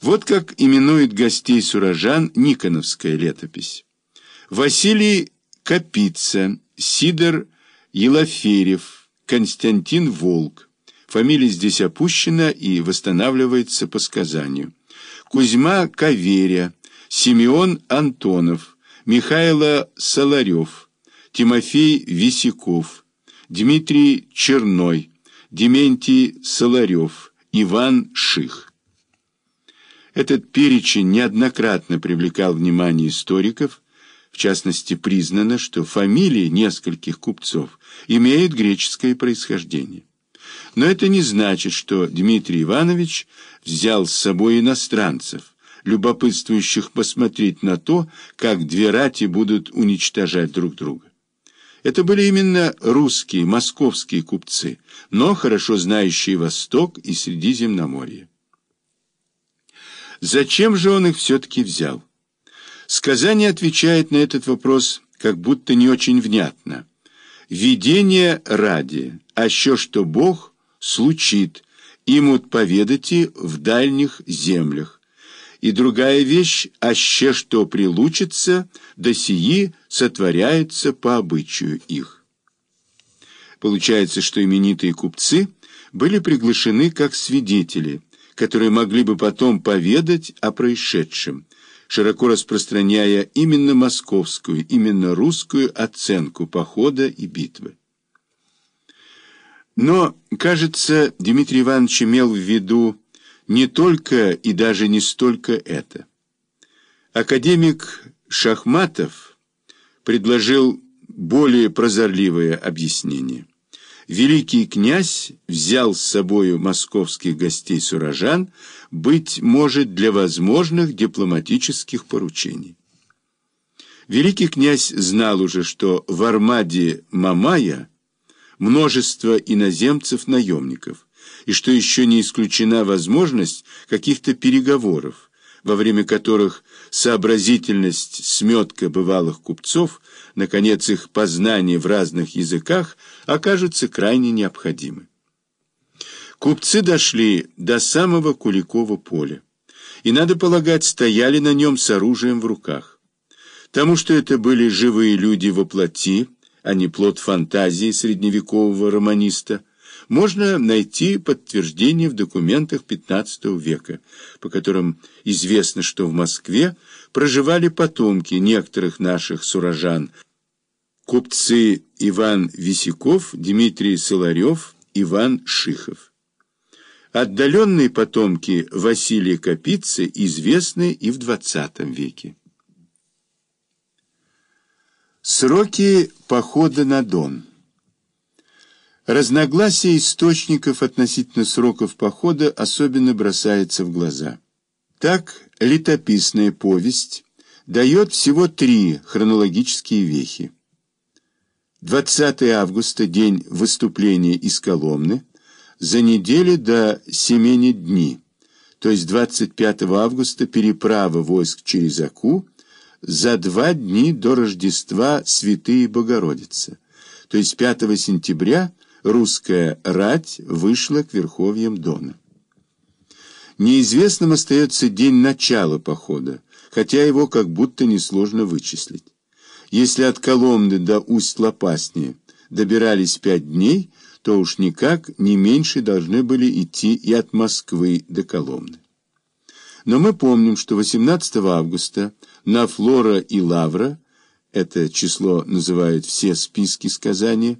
Вот как именует гостей сурожан Никоновская летопись. Василий Капица, Сидор Елаферев, Константин Волк. Фамилия здесь опущена и восстанавливается по сказанию. Кузьма Каверя, Симеон Антонов, Михайло Соларев, Тимофей Висяков, Дмитрий Черной, Дементий Соларев, Иван Ших. Этот перечень неоднократно привлекал внимание историков, в частности, признано, что фамилии нескольких купцов имеют греческое происхождение. Но это не значит, что Дмитрий Иванович взял с собой иностранцев, любопытствующих посмотреть на то, как две рати будут уничтожать друг друга. Это были именно русские, московские купцы, но хорошо знающие Восток и Средиземноморье. Зачем же он их все-таки взял? Сказание отвечает на этот вопрос как будто не очень внятно. «Видение ради, а що что Бог случит, имут поведати в дальних землях, и другая вещь, аще что прилучится, да сии сотворяется по обычаю их. Получается, что именитые купцы были приглашены как свидетели, которые могли бы потом поведать о происшедшем, широко распространяя именно московскую, именно русскую оценку похода и битвы. Но, кажется, Дмитрий Иванович имел в виду не только и даже не столько это. Академик Шахматов предложил более прозорливое объяснение. Великий князь взял с собою московских гостей-сурожан, быть может, для возможных дипломатических поручений. Великий князь знал уже, что в Армаде Мамая множество иноземцев-наемников, и что еще не исключена возможность каких-то переговоров, во время которых сообразительность, сметка бывалых купцов, наконец их познание в разных языках, окажутся крайне необходимы. Купцы дошли до самого Куликова поля, и, надо полагать, стояли на нем с оружием в руках. Тому, что это были живые люди во плоти, а не плод фантазии средневекового романиста, можно найти подтверждение в документах XV века, по которым известно, что в Москве проживали потомки некоторых наших сурожан, купцы Иван Висяков, Дмитрий Соларев, Иван Шихов. Отдаленные потомки Василия Капицы известны и в XX веке. Сроки похода на Дон Разногласие источников относительно сроков похода особенно бросается в глаза. Так, летописная повесть дает всего три хронологические вехи. 20 августа – день выступления из Коломны, за неделю до Семени дни, то есть 25 августа переправа войск через Аку, за два дни до Рождества Святые Богородицы, то есть 5 сентября – русская рать вышла к верховьям Дона. Неизвестным остается день начала похода, хотя его как будто несложно вычислить. Если от Коломны до Усть-Лопасни добирались пять дней, то уж никак не меньше должны были идти и от Москвы до Коломны. Но мы помним, что 18 августа на Флора и Лавра, это число называют все списки сказания,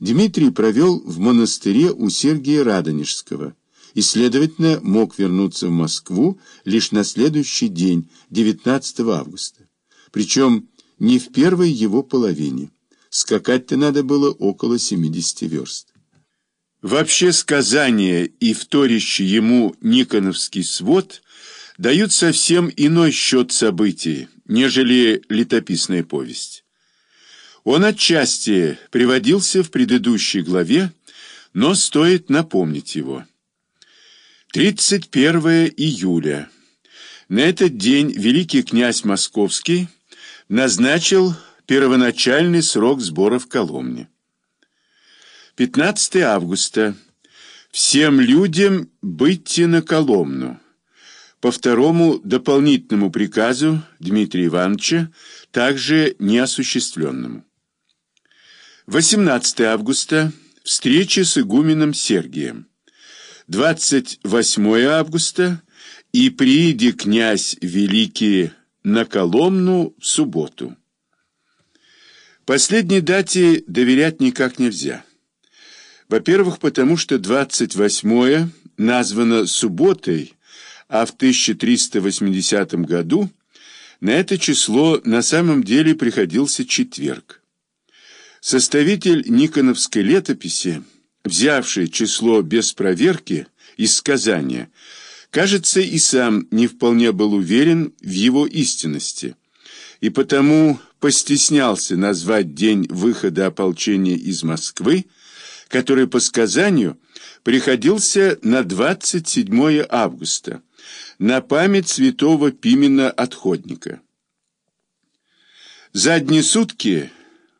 Дмитрий провел в монастыре у Сергия Радонежского и, следовательно, мог вернуться в Москву лишь на следующий день, 19 августа. Причем не в первой его половине. Скакать-то надо было около 70 верст. Вообще сказания и вторящий ему Никоновский свод дают совсем иной счет событий, нежели летописная повесть. Он отчасти приводился в предыдущей главе, но стоит напомнить его. 31 июля. На этот день великий князь Московский назначил первоначальный срок сбора в Коломне. 15 августа. Всем людям быть на Коломну. по второму дополнительному приказу Дмитрия Ивановича, также неосуществленному. 18 августа. Встреча с игуменом Сергием. 28 августа. И прииди князь Великий на Коломну в субботу. Последней дате доверять никак нельзя. Во-первых, потому что 28 названо субботой, а в 1380 году на это число на самом деле приходился четверг. Составитель Никоновской летописи, взявший число без проверки из сказания, кажется, и сам не вполне был уверен в его истинности, и потому постеснялся назвать день выхода ополчения из Москвы, который по сказанию приходился на 27 августа, на память святого Пимена Отходника. За одни сутки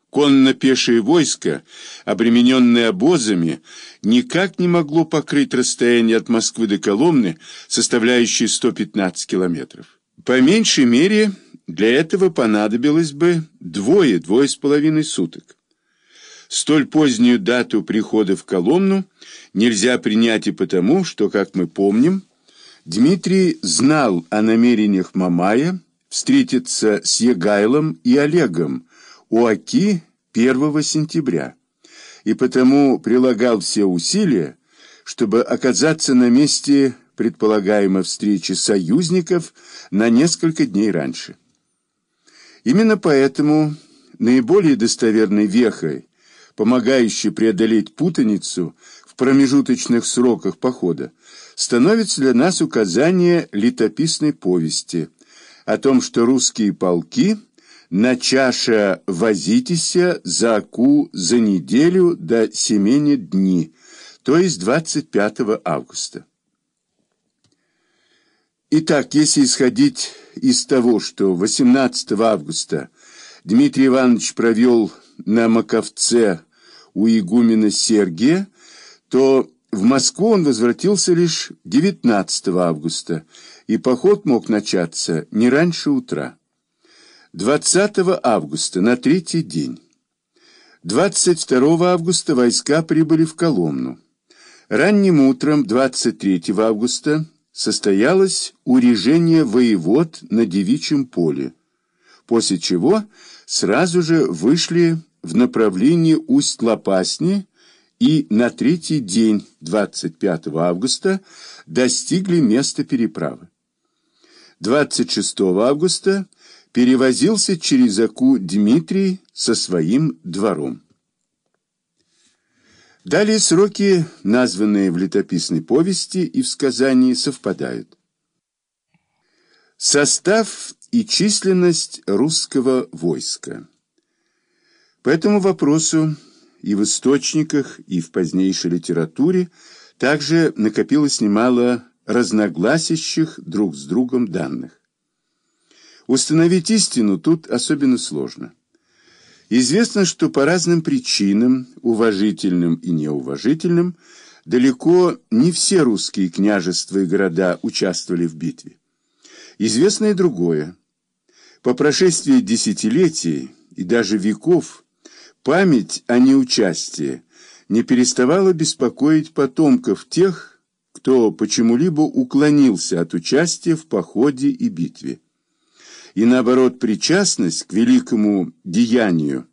конно-пешее войско, обремененное обозами, никак не могло покрыть расстояние от Москвы до Коломны, составляющее 115 километров. По меньшей мере, для этого понадобилось бы двое-двое с половиной суток. Столь позднюю дату прихода в Коломну нельзя принять и потому, что, как мы помним, Дмитрий знал о намерениях Мамая встретиться с Егайлом и Олегом у Оки 1 сентября, и потому прилагал все усилия, чтобы оказаться на месте предполагаемой встречи союзников на несколько дней раньше. Именно поэтому наиболее достоверной вехой помогающий преодолеть путаницу в промежуточных сроках похода, становится для нас указание летописной повести о том, что русские полки на чаше возитеся за аку за неделю до семени дни, то есть 25 августа. Итак, если исходить из того, что 18 августа Дмитрий Иванович провел на Маковце у игумена Сергия, то в Москву он возвратился лишь 19 августа, и поход мог начаться не раньше утра. 20 августа, на третий день. 22 августа войска прибыли в Коломну. Ранним утром 23 августа состоялось урежение воевод на Девичьем поле, после чего сразу же вышли в направлении Усть-Лопасни и на третий день, 25 августа, достигли места переправы. 26 августа перевозился через Аку Дмитрий со своим двором. Далее сроки, названные в летописной повести и в сказании, совпадают. Состав и численность русского войска. По этому вопросу и в источниках, и в позднейшей литературе также накопилось немало разногласящих друг с другом данных. Установить истину тут особенно сложно. Известно, что по разным причинам, уважительным и неуважительным, далеко не все русские княжества и города участвовали в битве. Известно и другое. По прошествии десятилетий и даже веков Память о неучастии не переставала беспокоить потомков тех, кто почему-либо уклонился от участия в походе и битве. И наоборот, причастность к великому деянию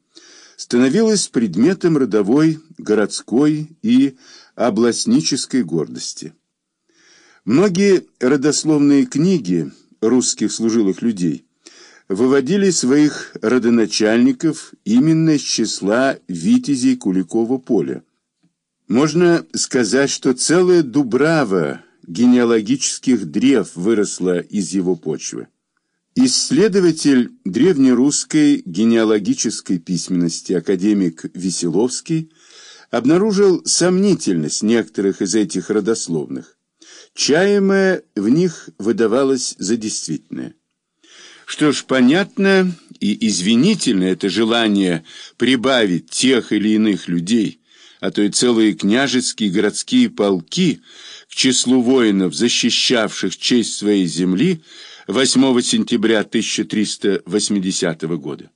становилась предметом родовой, городской и областнической гордости. Многие родословные книги русских служилых людей выводили своих родоначальников именно из числа витязей Куликова поля. Можно сказать, что целая дубрава генеалогических древ выросла из его почвы. Исследователь древнерусской генеалогической письменности академик Веселовский обнаружил сомнительность некоторых из этих родословных. Чаемое в них выдавалось за действительное. Что ж, понятно и извинительно это желание прибавить тех или иных людей, а то и целые княжеские городские полки к числу воинов, защищавших честь своей земли 8 сентября 1380 года.